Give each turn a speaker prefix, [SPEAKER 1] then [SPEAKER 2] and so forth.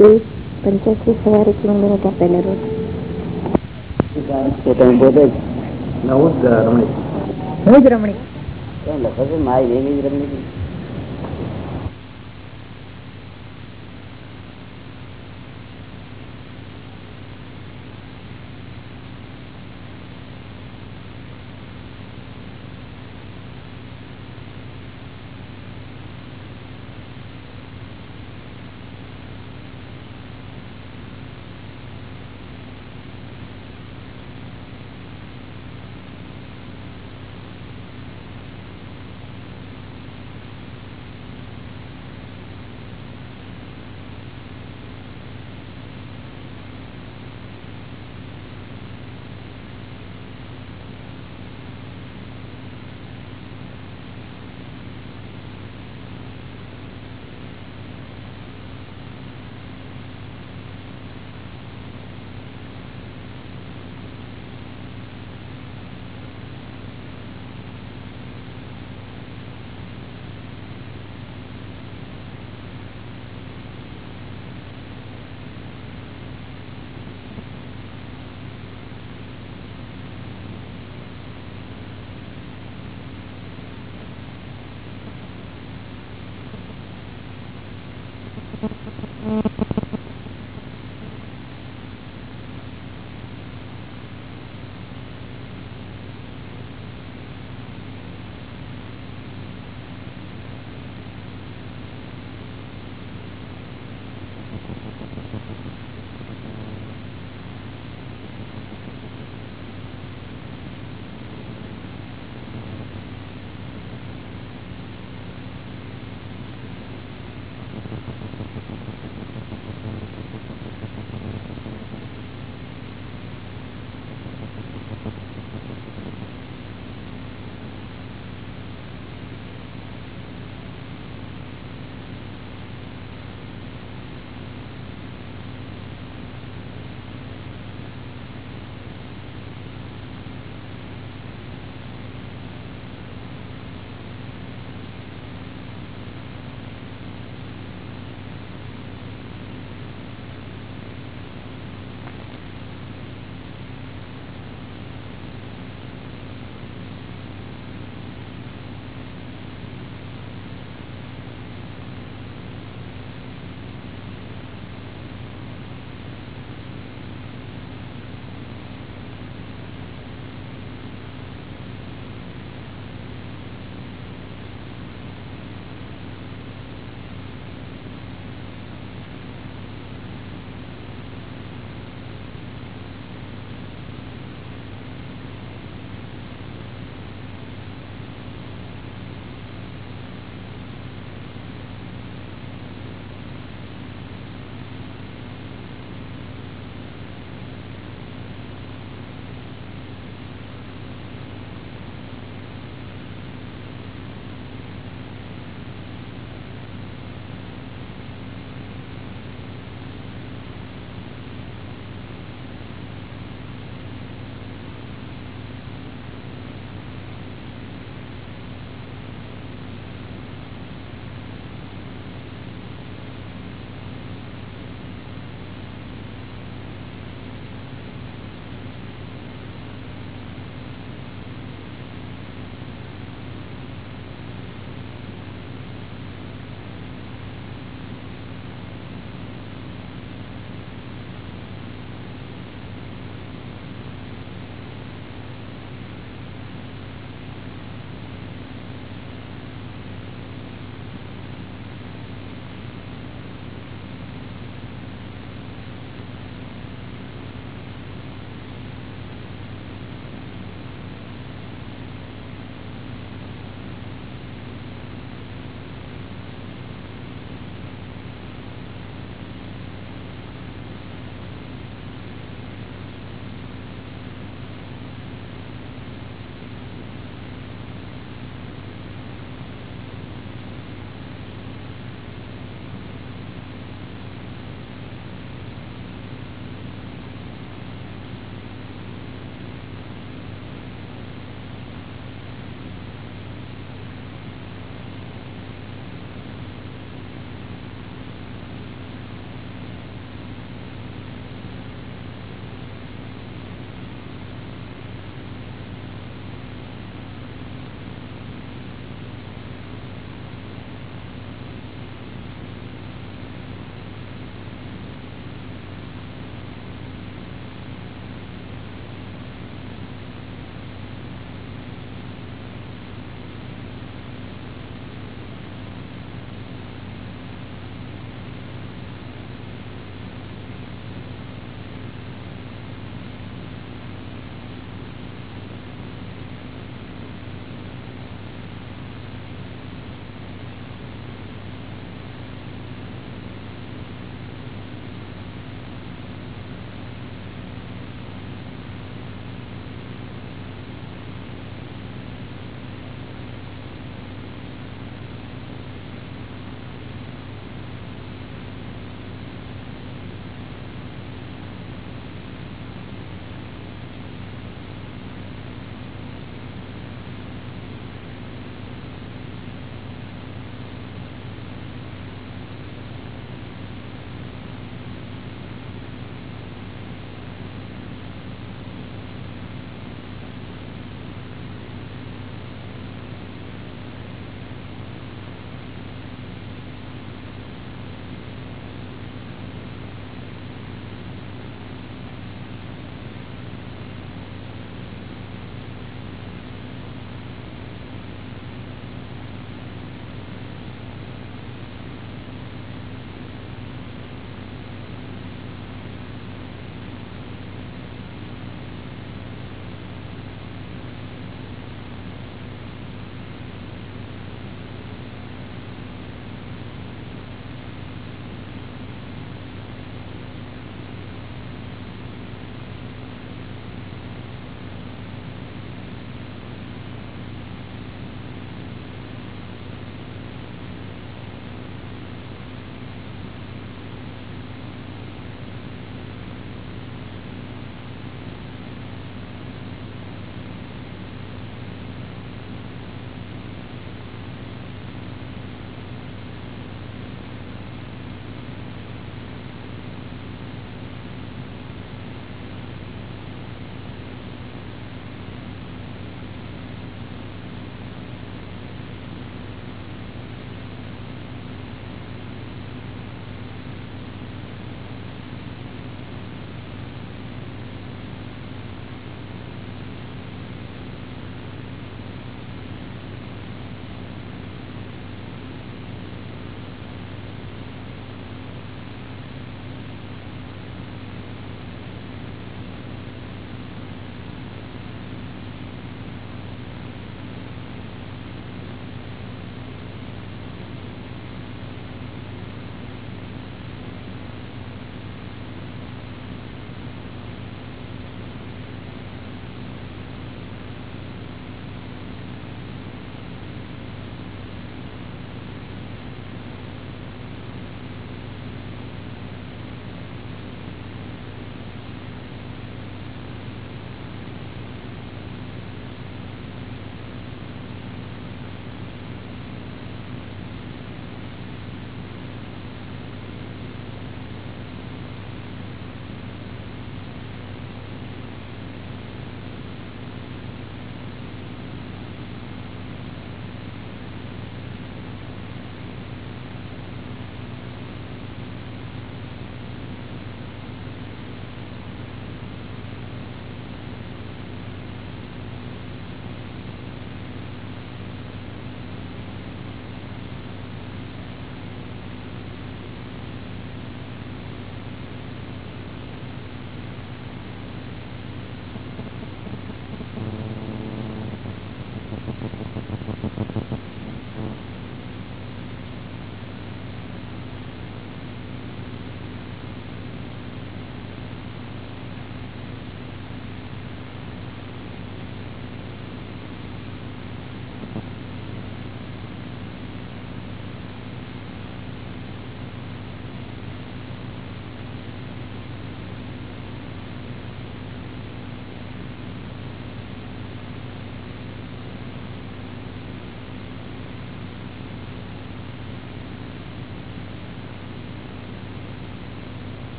[SPEAKER 1] પંચ્યાસી સવારે કિલોમીટર આપેલા રોડ
[SPEAKER 2] જ
[SPEAKER 3] નવું જ રમણીક.
[SPEAKER 1] નવું જ રમણી
[SPEAKER 2] કેમ લખો છો? મારી એવી જ રમણી